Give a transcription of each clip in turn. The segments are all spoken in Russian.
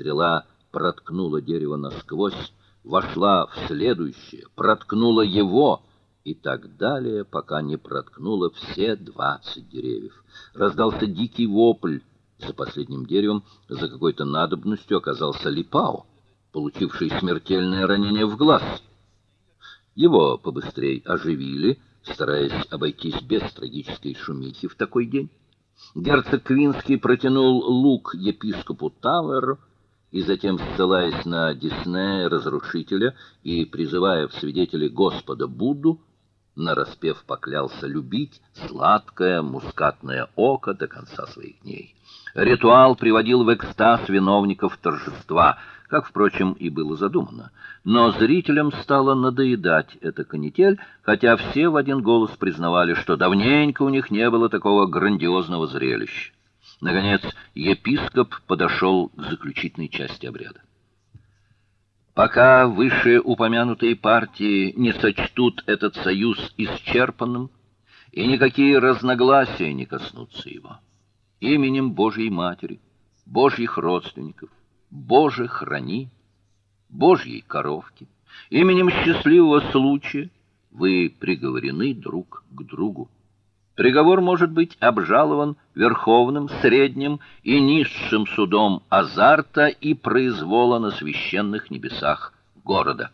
Стрела проткнула дерево насквозь, вошла в следующее, проткнула его и так далее, пока не проткнула все двадцать деревьев. Раздался дикий вопль. За последним деревом, за какой-то надобностью оказался Липао, получивший смертельное ранение в глаз. Его побыстрей оживили, стараясь обойтись без трагической шумихи в такой день. Герцог Квинский протянул лук епископу Тауэру, и затем, ссылаясь на Диснея, разрушителя, и призывая в свидетели Господа Будду, нараспев поклялся любить сладкое мускатное око до конца своих дней. Ритуал приводил в экстаз виновников торжества, как, впрочем, и было задумано. Но зрителям стало надоедать эта канитель, хотя все в один голос признавали, что давненько у них не было такого грандиозного зрелища. Наконец, епископ подошел к заключительной части обряда. Пока вышеупомянутые партии не сочтут этот союз исчерпанным, и никакие разногласия не коснутся его. Именем Божьей Матери, Божьих родственников, Боже храни, Божьей коровки, именем счастливого случая вы приговорены друг к другу. Приговор может быть обжалован верховным, средним и низшим судом азарта и произвола на священных небесах города.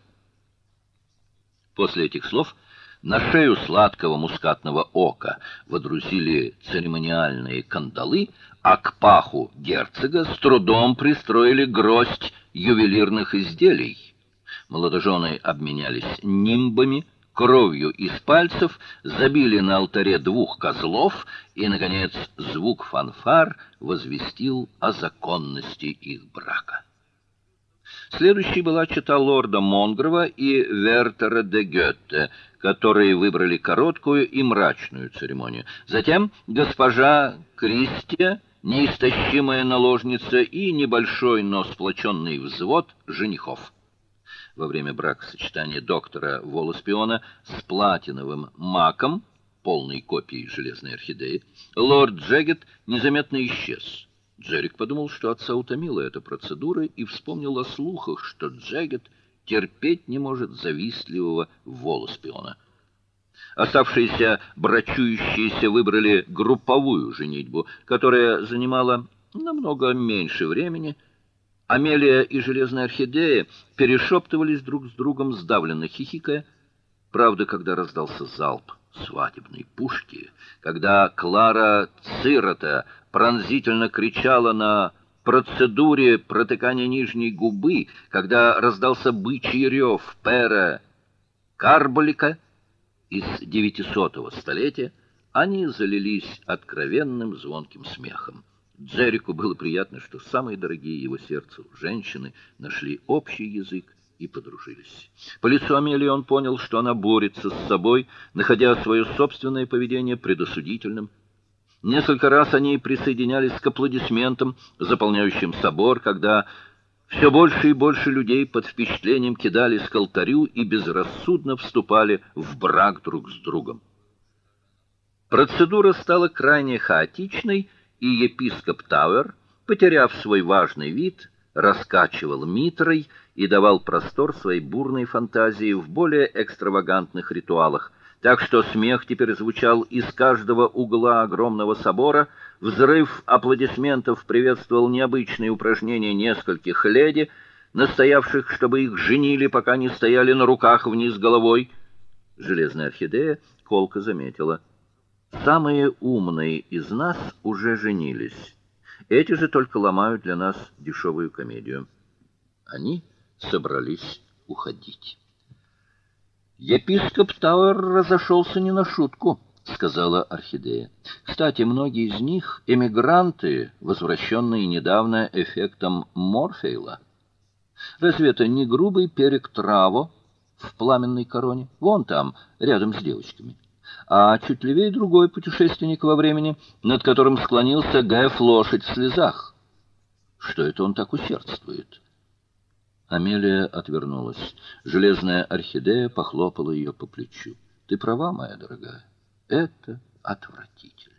После этих слов на шею сладкого мускатного ока водрузили церемониальные кандалы, а к паху герцога с трудом пристроили гроздь ювелирных изделий. Молодожены обменялись нимбами, кровью из пальцев, забили на алтаре двух козлов, и наконец звук фанфар возвестил о законности их брака. Следующей была чета лорда Монгрова и Вертера де Гёте, которые выбрали короткую и мрачную церемонию. Затем госпожа Кристия, неистощимая наложница и небольшой, но сплоченный взвод женихов во время бракосочетания доктора Волоспиона с платиновым маком, полной копией железной орхидеи, лорд Джегет незаметно исчез. Джерик подумал, что отца утомила эта процедура и вспомнил о слухах, что Джегет терпеть не может завистливого Волоспиона. Оставшиеся брачующиеся выбрали групповую женитьбу, которая занимала намного меньше времени, Амелия и Железная Орхидея перешептывались друг с другом, сдавленно хихикая. Правда, когда раздался залп свадебной пушки, когда Клара Цирота пронзительно кричала на процедуре протыкания нижней губы, когда раздался бычий рев пера Карболика из девятисотого столетия, они залились откровенным звонким смехом. Джеррику было приятно, что самые дорогие его сердцу женщины нашли общий язык и подружились. По лицу Амелии он понял, что она борется с собой, находя свое собственное поведение предосудительным. Несколько раз они присоединялись к аплодисментам, заполняющим собор, когда все больше и больше людей под впечатлением кидались к алтарю и безрассудно вступали в брак друг с другом. Процедура стала крайне хаотичной, и епископ Тауэр, потеряв свой важный вид, раскачивал митрой и давал простор своей бурной фантазии в более экстравагантных ритуалах, так что смех теперь звучал из каждого угла огромного собора, взрыв аплодисментов приветствовал необычные упражнения нескольких леди, настоявших, чтобы их женили, пока не стояли на руках вниз головой. Железная орхидея колко заметила — Самые умные из нас уже женились. Эти же только ломают для нас дешевую комедию. Они собрались уходить. Епископ Тауэр разошелся не на шутку, сказала Орхидея. Кстати, многие из них эмигранты, возвращенные недавно эффектом Морфея. Разве это не грубый перек траво в пламенной короне? Вон там, рядом с девочками а чуть левее другой путешественник во времени, над которым склонился Гаев лошадь в слезах. Что это он так усердствует? Амелия отвернулась. Железная орхидея похлопала ее по плечу. Ты права, моя дорогая. Это отвратительно.